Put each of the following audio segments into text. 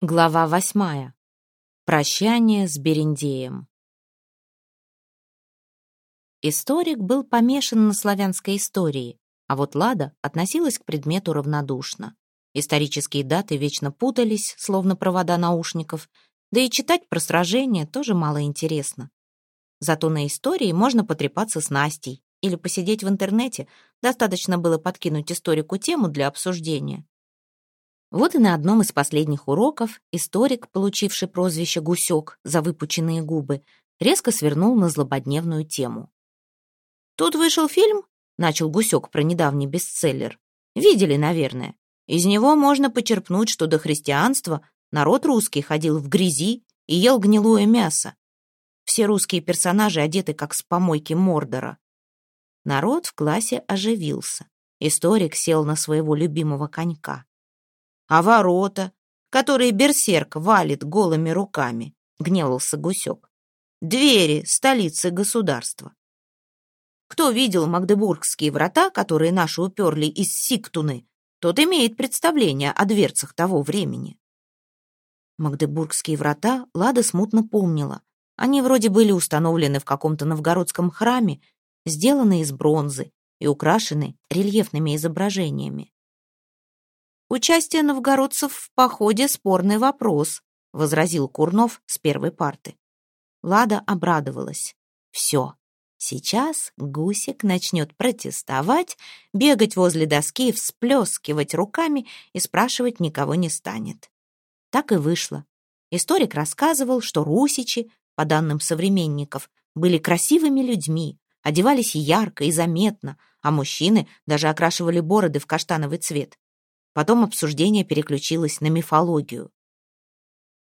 Глава восьмая. Прощание с Берендеем. Историк был помешан на славянской истории, а вот Лада относилась к предмету равнодушно. Исторические даты вечно путались, словно провода наушников, да и читать про сражения тоже мало интересно. Зато на истории можно потрепаться с Настей или посидеть в интернете, достаточно было подкинуть историку тему для обсуждения. Вот и на одном из последних уроков историк, получивший прозвище «Гусек» за выпученные губы, резко свернул на злободневную тему. «Тут вышел фильм», — начал Гусек про недавний бестселлер. «Видели, наверное. Из него можно почерпнуть, что до христианства народ русский ходил в грязи и ел гнилое мясо. Все русские персонажи одеты как с помойки Мордора. Народ в классе оживился. Историк сел на своего любимого конька а ворота, которые берсерк валит голыми руками, гневался гусек. Двери столицы государства. Кто видел магдебургские врата, которые наши уперли из Сиктуны, тот имеет представление о дверцах того времени. Магдебургские врата Лада смутно помнила. Они вроде были установлены в каком-то новгородском храме, сделаны из бронзы и украшены рельефными изображениями. «Участие новгородцев в походе — спорный вопрос», — возразил Курнов с первой парты. Лада обрадовалась. «Все, сейчас Гусик начнет протестовать, бегать возле доски, всплескивать руками и спрашивать никого не станет». Так и вышло. Историк рассказывал, что русичи, по данным современников, были красивыми людьми, одевались ярко и заметно, а мужчины даже окрашивали бороды в каштановый цвет. Потом обсуждение переключилось на мифологию.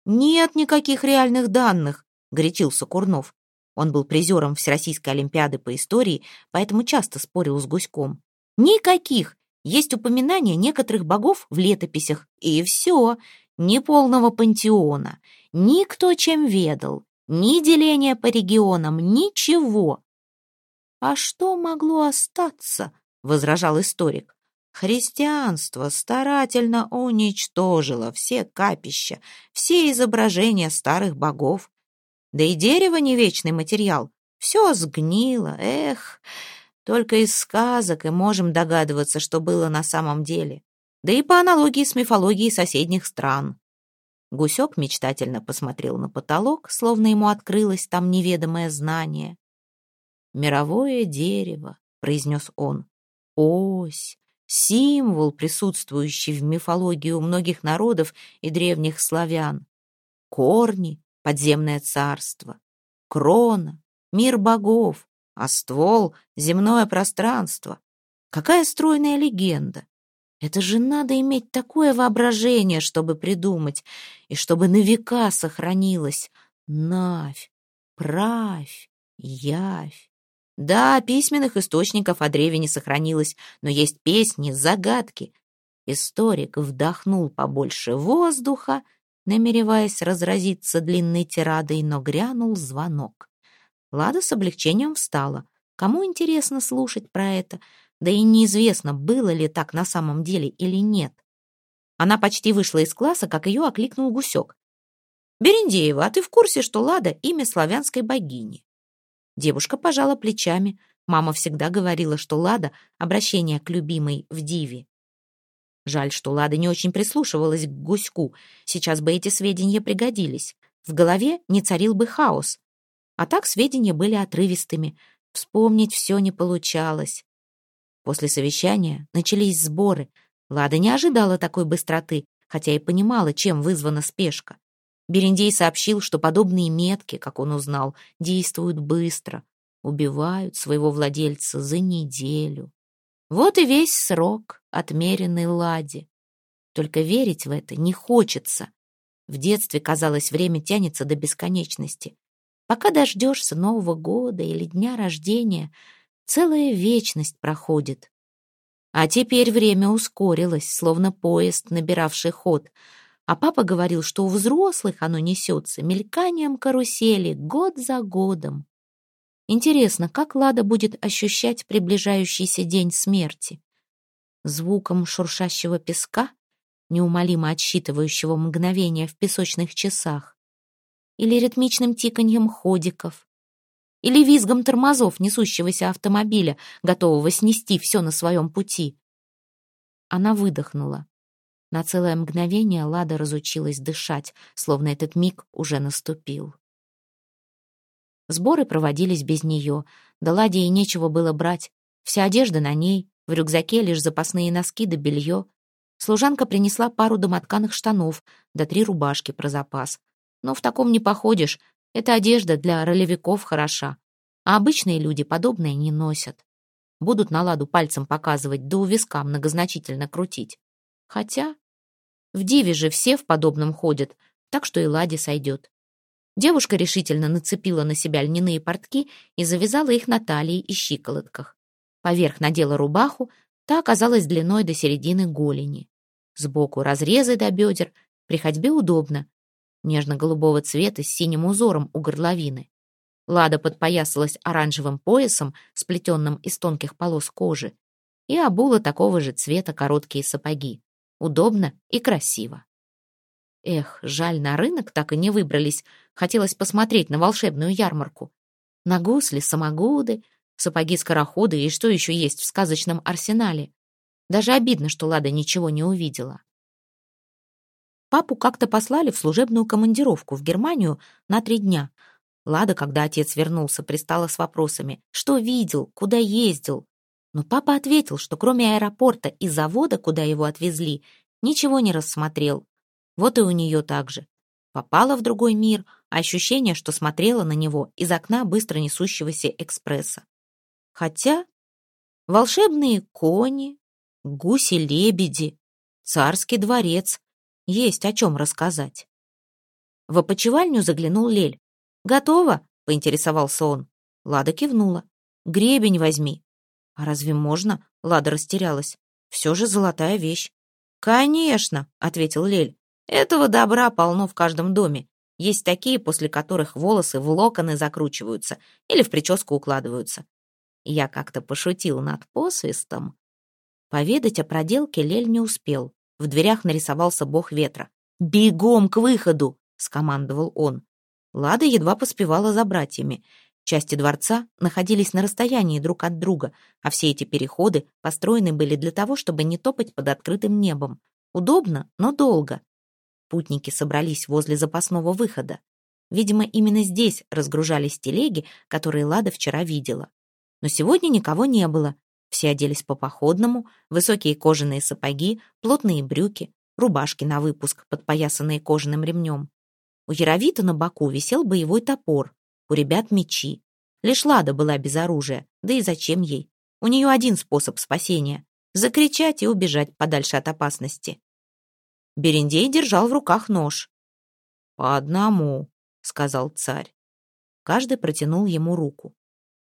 «Нет никаких реальных данных», — горячился Курнов. Он был призером Всероссийской Олимпиады по истории, поэтому часто спорил с Гуськом. «Никаких! Есть упоминания некоторых богов в летописях, и все. Ни полного пантеона, ни кто чем ведал, ни деления по регионам, ничего». «А что могло остаться?» — возражал историк. Христианство старательно уничтожило все капища, все изображения старых богов. Да и дерево не вечный материал. Все сгнило, эх. Только из сказок и можем догадываться, что было на самом деле. Да и по аналогии с мифологией соседних стран. Гусек мечтательно посмотрел на потолок, словно ему открылось там неведомое знание. «Мировое дерево», — произнес он, — «ось, символ, присутствующий в мифологии у многих народов и древних славян. Корни — подземное царство, крона — мир богов, а ствол — земное пространство. Какая стройная легенда! Это же надо иметь такое воображение, чтобы придумать, и чтобы на века сохранилось. Навь, правь, явь. Да, письменных источников о древе не сохранилось, но есть песни, загадки. Историк вдохнул побольше воздуха, намереваясь разразиться длинной тирадой, но грянул звонок. Лада с облегчением встала. Кому интересно слушать про это? Да и неизвестно, было ли так на самом деле или нет. Она почти вышла из класса, как ее окликнул гусек. «Берендеева, а ты в курсе, что Лада — имя славянской богини?» Девушка пожала плечами. Мама всегда говорила, что Лада — обращение к любимой в диве. Жаль, что Лада не очень прислушивалась к гуську. Сейчас бы эти сведения пригодились. В голове не царил бы хаос. А так сведения были отрывистыми. Вспомнить все не получалось. После совещания начались сборы. Лада не ожидала такой быстроты, хотя и понимала, чем вызвана спешка. Берендей сообщил, что подобные метки, как он узнал, действуют быстро, убивают своего владельца за неделю. Вот и весь срок, отмеренный Ладе. Только верить в это не хочется. В детстве, казалось, время тянется до бесконечности. Пока дождешься Нового года или дня рождения, целая вечность проходит. А теперь время ускорилось, словно поезд, набиравший ход — а папа говорил, что у взрослых оно несется мельканием карусели год за годом. Интересно, как Лада будет ощущать приближающийся день смерти? Звуком шуршащего песка неумолимо отсчитывающего мгновения в песочных часах, или ритмичным тиканьем ходиков, или визгом тормозов несущегося автомобиля, готового снести все на своем пути. Она выдохнула. На целое мгновение Лада разучилась дышать, словно этот миг уже наступил. Сборы проводились без нее, да Ладе и нечего было брать. Вся одежда на ней, в рюкзаке лишь запасные носки да белье. Служанка принесла пару домотканых штанов, да три рубашки про запас. Но в таком не походишь, эта одежда для ролевиков хороша, а обычные люди подобное не носят. Будут на ладу пальцем показывать, да у виска многозначительно крутить. Хотя в Диве же все в подобном ходят, так что и ладе сойдет. Девушка решительно нацепила на себя льняные портки и завязала их на талии и щиколотках. Поверх надела рубаху, та оказалась длиной до середины голени. Сбоку разрезы до бедер, при ходьбе удобно. Нежно-голубого цвета с синим узором у горловины. Лада подпоясалась оранжевым поясом, сплетенным из тонких полос кожи, и обула такого же цвета короткие сапоги. Удобно и красиво. Эх, жаль, на рынок так и не выбрались. Хотелось посмотреть на волшебную ярмарку. На гусли, самогуды, сапоги-скороходы и что еще есть в сказочном арсенале. Даже обидно, что Лада ничего не увидела. Папу как-то послали в служебную командировку в Германию на три дня — Лада, когда отец вернулся, пристала с вопросами, что видел, куда ездил. Но папа ответил, что кроме аэропорта и завода, куда его отвезли, ничего не рассмотрел. Вот и у нее так же. Попала в другой мир, а ощущение, что смотрела на него из окна быстро несущегося экспресса. Хотя волшебные кони, гуси-лебеди, царский дворец, есть о чем рассказать. В опочивальню заглянул Лель. «Готово?» — поинтересовался он. Лада кивнула. «Гребень возьми». «А разве можно?» — Лада растерялась. «Все же золотая вещь». «Конечно», — ответил Лель. «Этого добра полно в каждом доме. Есть такие, после которых волосы в локоны закручиваются или в прическу укладываются. Я как-то пошутил над посвистом. Поведать о проделке Лель не успел. В дверях нарисовался бог ветра. «Бегом к выходу!» — скомандовал он. Лада едва поспевала за братьями. Части дворца находились на расстоянии друг от друга, а все эти переходы построены были для того, чтобы не топать под открытым небом. Удобно, но долго. Путники собрались возле запасного выхода. Видимо, именно здесь разгружались телеги, которые Лада вчера видела. Но сегодня никого не было. Все оделись по походному, высокие кожаные сапоги, плотные брюки, рубашки на выпуск, подпоясанные кожаным ремнем. У Яровита на боку висел боевой топор, у ребят мечи. Лишь Лада была без оружия, да и зачем ей? У нее один способ спасения — закричать и убежать подальше от опасности. Берендей держал в руках нож. «По одному», — сказал царь. Каждый протянул ему руку.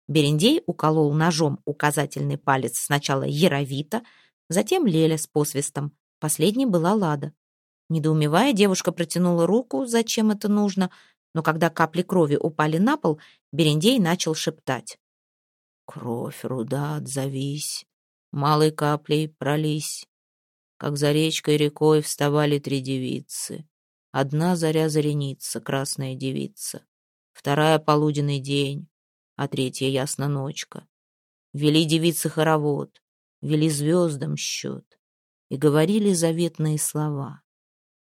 Берендей уколол ножом указательный палец сначала Яровита, затем Леля с посвистом. Последней была Лада. Недоумевая, девушка протянула руку, зачем это нужно, но когда капли крови упали на пол, Берендей начал шептать. «Кровь, руда, отзовись, малой каплей пролись, как за речкой рекой вставали три девицы. Одна заря зареница, красная девица, вторая полуденный день, а третья ясна ночка. Вели девицы хоровод, вели звездам счет и говорили заветные слова.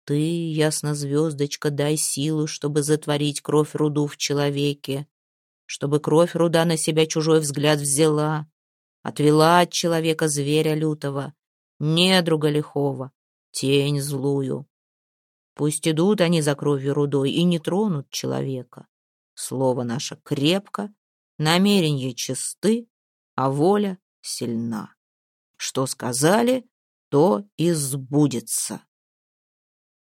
Ты, ясно звездочка, дай силу, чтобы затворить кровь руду в человеке, чтобы кровь руда на себя чужой взгляд взяла, отвела от человека зверя лютого, недруга лихого, тень злую. Пусть идут они за кровью рудой и не тронут человека. Слово наше крепко, намерения чисты, а воля сильна. Что сказали, то и сбудется.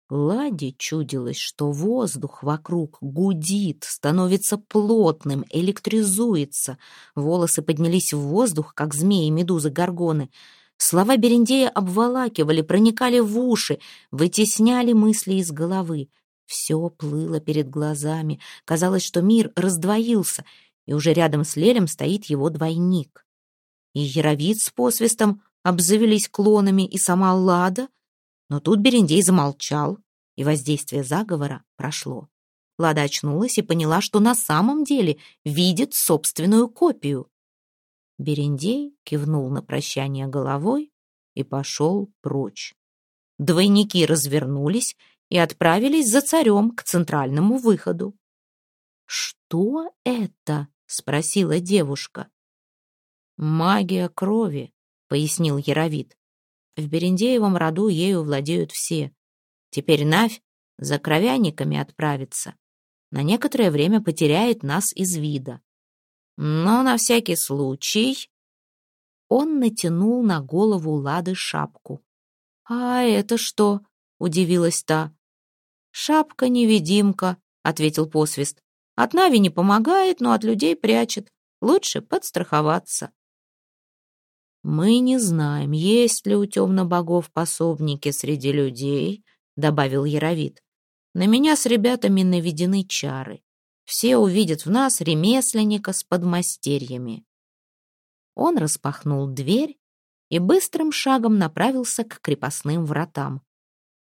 Ладе чудилось, что воздух вокруг гудит, становится плотным, электризуется. Волосы поднялись в воздух, как змеи, медузы, горгоны. Слова Берендея обволакивали, проникали в уши, вытесняли мысли из головы. Все плыло перед глазами. Казалось, что мир раздвоился, и уже рядом с Лелем стоит его двойник. И Яровид с посвистом обзавелись клонами, и сама Лада — Но тут Берендей замолчал, и воздействие заговора прошло. Лада очнулась и поняла, что на самом деле видит собственную копию. Берендей кивнул на прощание головой и пошел прочь. Двойники развернулись и отправились за царем к центральному выходу. «Что это?» — спросила девушка. «Магия крови», — пояснил Яровит. «В Берендеевом роду ею владеют все. Теперь Навь за кровяниками отправится. На некоторое время потеряет нас из вида. Но на всякий случай...» Он натянул на голову Лады шапку. «А это что?» — удивилась та. «Шапка-невидимка», — ответил посвист. «От Нави не помогает, но от людей прячет. Лучше подстраховаться». «Мы не знаем, есть ли у темно-богов пособники среди людей», — добавил Яровит. «На меня с ребятами наведены чары. Все увидят в нас ремесленника с подмастерьями». Он распахнул дверь и быстрым шагом направился к крепостным вратам.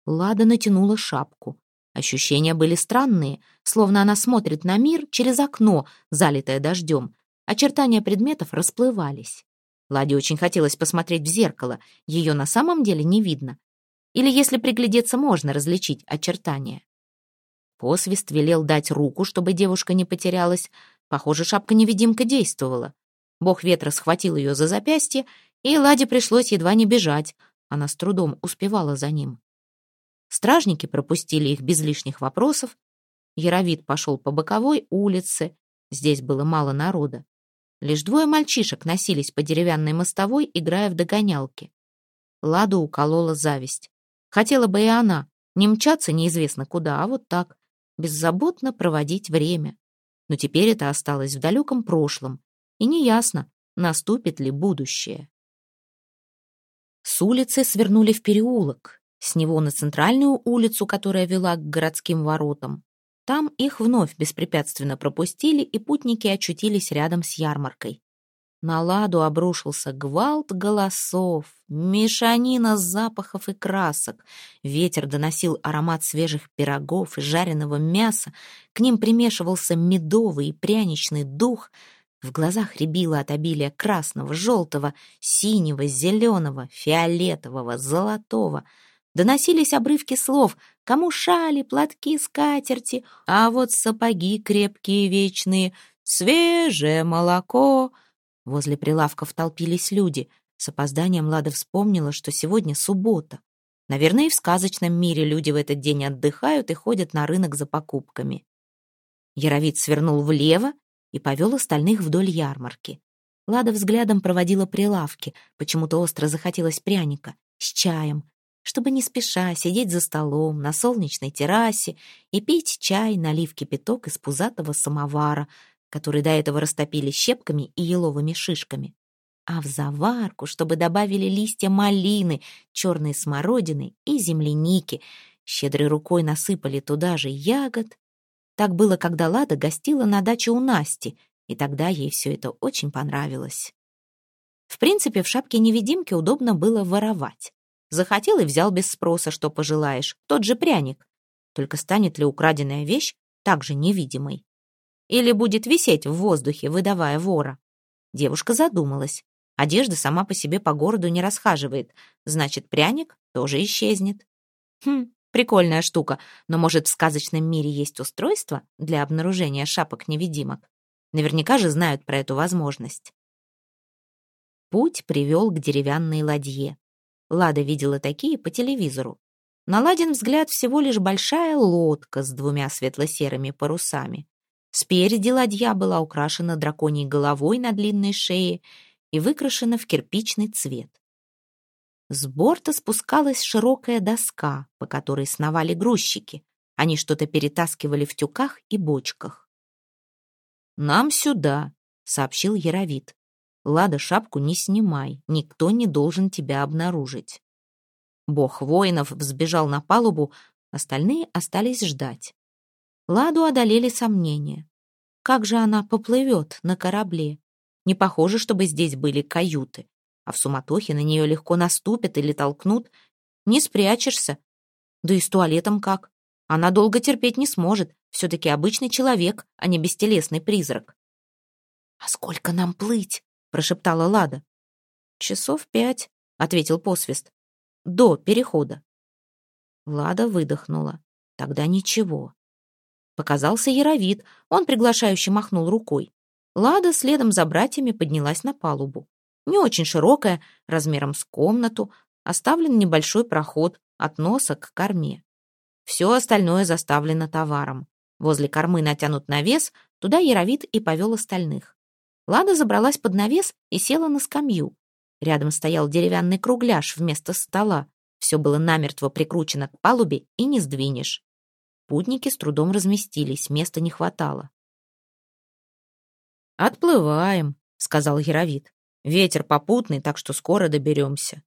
Лада натянула шапку. Ощущения были странные, словно она смотрит на мир через окно, залитое дождем. Очертания предметов расплывались. Ладе очень хотелось посмотреть в зеркало, ее на самом деле не видно. Или, если приглядеться, можно различить очертания. Посвист велел дать руку, чтобы девушка не потерялась. Похоже, шапка-невидимка действовала. Бог ветра схватил ее за запястье, и Ладе пришлось едва не бежать. Она с трудом успевала за ним. Стражники пропустили их без лишних вопросов. Яровид пошел по боковой улице. Здесь было мало народа. Лишь двое мальчишек носились по деревянной мостовой, играя в догонялки. Ладу уколола зависть. Хотела бы и она не мчаться неизвестно куда, а вот так, беззаботно проводить время. Но теперь это осталось в далеком прошлом, и неясно, наступит ли будущее. С улицы свернули в переулок, с него на центральную улицу, которая вела к городским воротам. Там их вновь беспрепятственно пропустили, и путники очутились рядом с ярмаркой. На ладу обрушился гвалт голосов, мешанина запахов и красок. Ветер доносил аромат свежих пирогов и жареного мяса. К ним примешивался медовый и пряничный дух. В глазах рябило от обилия красного, желтого, синего, зеленого, фиолетового, золотого — Доносились обрывки слов «Кому шали, платки, скатерти, а вот сапоги крепкие вечные, свежее молоко». Возле прилавков толпились люди. С опозданием Лада вспомнила, что сегодня суббота. Наверное, и в сказочном мире люди в этот день отдыхают и ходят на рынок за покупками. Яровид свернул влево и повел остальных вдоль ярмарки. Лада взглядом проводила прилавки. Почему-то остро захотелось пряника. С чаем, чтобы не спеша сидеть за столом на солнечной террасе и пить чай, налив кипяток из пузатого самовара, который до этого растопили щепками и еловыми шишками. А в заварку, чтобы добавили листья малины, черной смородины и земляники, щедрой рукой насыпали туда же ягод. Так было, когда Лада гостила на даче у Насти, и тогда ей все это очень понравилось. В принципе, в шапке-невидимке удобно было воровать. Захотел и взял без спроса, что пожелаешь. Тот же пряник. Только станет ли украденная вещь также невидимой? Или будет висеть в воздухе, выдавая вора? Девушка задумалась. Одежда сама по себе по городу не расхаживает. Значит, пряник тоже исчезнет. Хм, прикольная штука. Но, может, в сказочном мире есть устройство для обнаружения шапок-невидимок? Наверняка же знают про эту возможность. Путь привел к деревянной ладье. Лада видела такие по телевизору. На Ладин взгляд всего лишь большая лодка с двумя светло-серыми парусами. Спереди ладья была украшена драконьей головой на длинной шее и выкрашена в кирпичный цвет. С борта спускалась широкая доска, по которой сновали грузчики. Они что-то перетаскивали в тюках и бочках. «Нам сюда», — сообщил Яровит. Лада, шапку не снимай, никто не должен тебя обнаружить. Бог воинов взбежал на палубу, остальные остались ждать. Ладу одолели сомнения. Как же она поплывет на корабле? Не похоже, чтобы здесь были каюты, а в суматохе на нее легко наступят или толкнут. Не спрячешься. Да и с туалетом как? Она долго терпеть не сможет. Все-таки обычный человек, а не бестелесный призрак. «А сколько нам плыть?» — прошептала Лада. «Часов пять», — ответил посвист. «До перехода». Лада выдохнула. «Тогда ничего». Показался Яровид. Он приглашающе махнул рукой. Лада следом за братьями поднялась на палубу. Не очень широкая, размером с комнату, оставлен небольшой проход от носа к корме. Все остальное заставлено товаром. Возле кормы натянут навес, туда Яровит и повел остальных. Лада забралась под навес и села на скамью. Рядом стоял деревянный кругляш вместо стола. Все было намертво прикручено к палубе и не сдвинешь. Путники с трудом разместились, места не хватало. «Отплываем», — сказал Яровит. «Ветер попутный, так что скоро доберемся».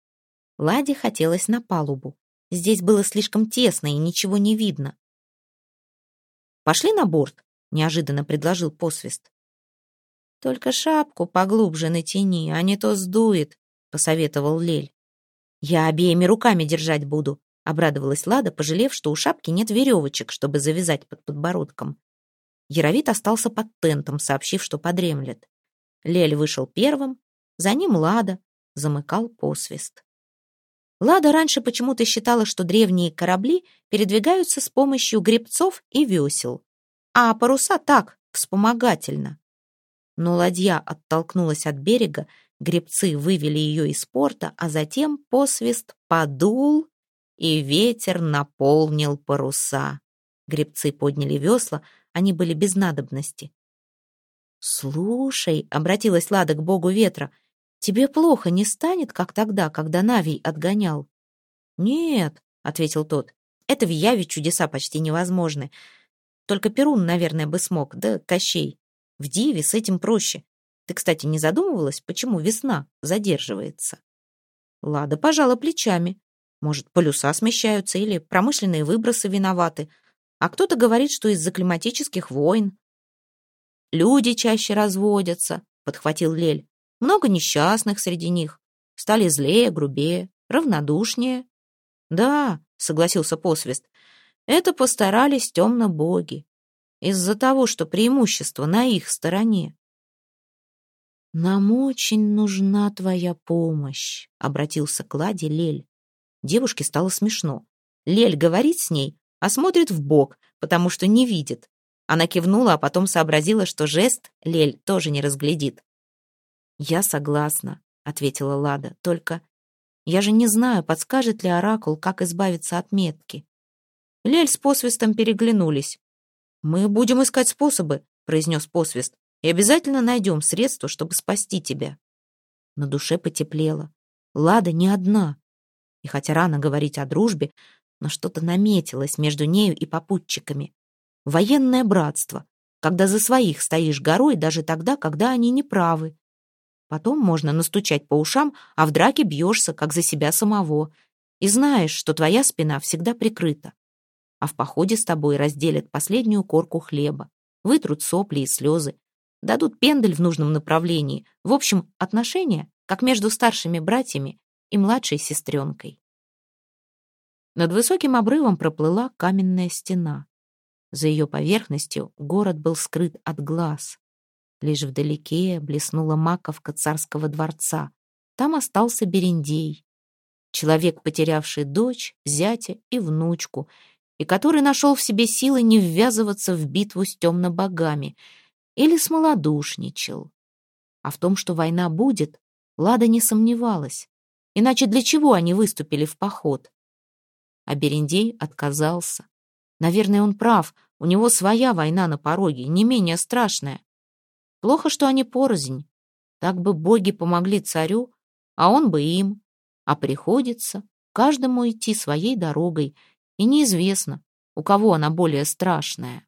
Ладе хотелось на палубу. Здесь было слишком тесно и ничего не видно. «Пошли на борт», — неожиданно предложил посвист. «Только шапку поглубже натяни, а не то сдует», — посоветовал Лель. «Я обеими руками держать буду», — обрадовалась Лада, пожалев, что у шапки нет веревочек, чтобы завязать под подбородком. Яровит остался под тентом, сообщив, что подремлет. Лель вышел первым, за ним Лада, замыкал посвист. Лада раньше почему-то считала, что древние корабли передвигаются с помощью гребцов и весел, а паруса так, вспомогательно. Но ладья оттолкнулась от берега, гребцы вывели ее из порта, а затем посвист подул, и ветер наполнил паруса. Гребцы подняли весла, они были без надобности. «Слушай», — обратилась Лада к богу ветра, — Тебе плохо не станет, как тогда, когда Навий отгонял?» «Нет», — ответил тот, — «это в Яве чудеса почти невозможны. Только Перун, наверное, бы смог, да Кощей. В Диве с этим проще. Ты, кстати, не задумывалась, почему весна задерживается?» Лада пожала плечами. Может, полюса смещаются или промышленные выбросы виноваты. А кто-то говорит, что из-за климатических войн. «Люди чаще разводятся», — подхватил Лель. Много несчастных среди них. Стали злее, грубее, равнодушнее. Да, согласился посвист, это постарались темно-боги. Из-за того, что преимущество на их стороне. «Нам очень нужна твоя помощь», — обратился к Ладе Лель. Девушке стало смешно. Лель говорит с ней, а смотрит в бок, потому что не видит. Она кивнула, а потом сообразила, что жест Лель тоже не разглядит. «Я согласна», — ответила Лада. «Только я же не знаю, подскажет ли Оракул, как избавиться от метки». Лель с посвистом переглянулись. «Мы будем искать способы», — произнес посвист, «и обязательно найдем средства, чтобы спасти тебя». На душе потеплело. Лада не одна. И хотя рано говорить о дружбе, но что-то наметилось между нею и попутчиками. Военное братство, когда за своих стоишь горой даже тогда, когда они не правы. Потом можно настучать по ушам, а в драке бьешься, как за себя самого. И знаешь, что твоя спина всегда прикрыта. А в походе с тобой разделят последнюю корку хлеба, вытрут сопли и слезы, дадут пендель в нужном направлении. В общем, отношения, как между старшими братьями и младшей сестренкой. Над высоким обрывом проплыла каменная стена. За ее поверхностью город был скрыт от глаз. Лишь вдалеке блеснула маковка царского дворца. Там остался Берендей. Человек, потерявший дочь, зятя и внучку, и который нашел в себе силы не ввязываться в битву с темно-богами или смолодушничал. А в том, что война будет, Лада не сомневалась. Иначе для чего они выступили в поход? А Берендей отказался. Наверное, он прав, у него своя война на пороге, не менее страшная. Плохо, что они порознь. Так бы боги помогли царю, а он бы им. А приходится каждому идти своей дорогой, и неизвестно, у кого она более страшная.